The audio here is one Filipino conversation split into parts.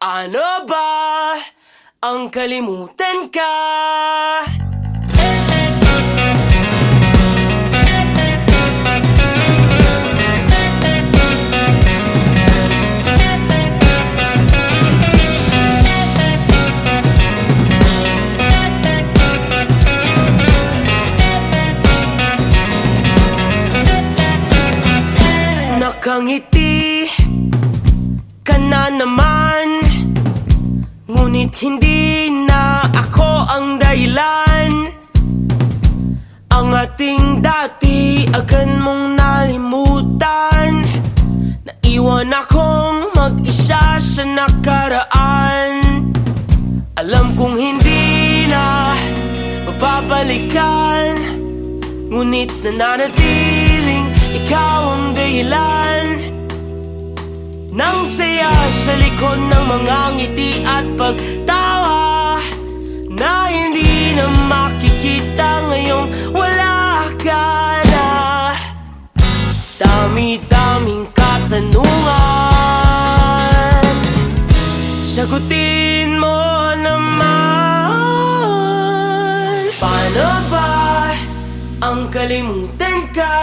Paano ba ang kalimutan ka? Nakangiti ka na naman Ngunit hindi na ako ang dahilan. Ang ating dati agan mong nalimutan. Naiwan akong mag-isa sa nakaraan. Alam kong hindi na mababalikan. Ngunit nananatiling ikaw ang dahilan Nang saya sa likod ng mga ngiti at pagtawa Na hindi na makikita ngayong wala ka na. Dami-daming katanungan. Sagutin mo naman. Paano ba ang kalimutan ka?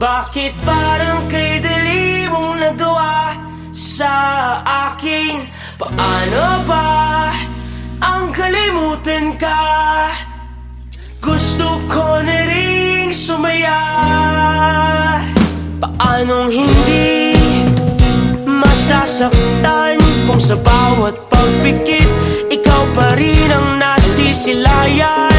Bakit parang kay dali mong nagawa sa akin? Paano ba ang kalimutan ka? Gusto ko na rin sumaya Paanong hindi masasaktan Kung sa bawat pagpikit Ikaw pa rin ang nasisilayan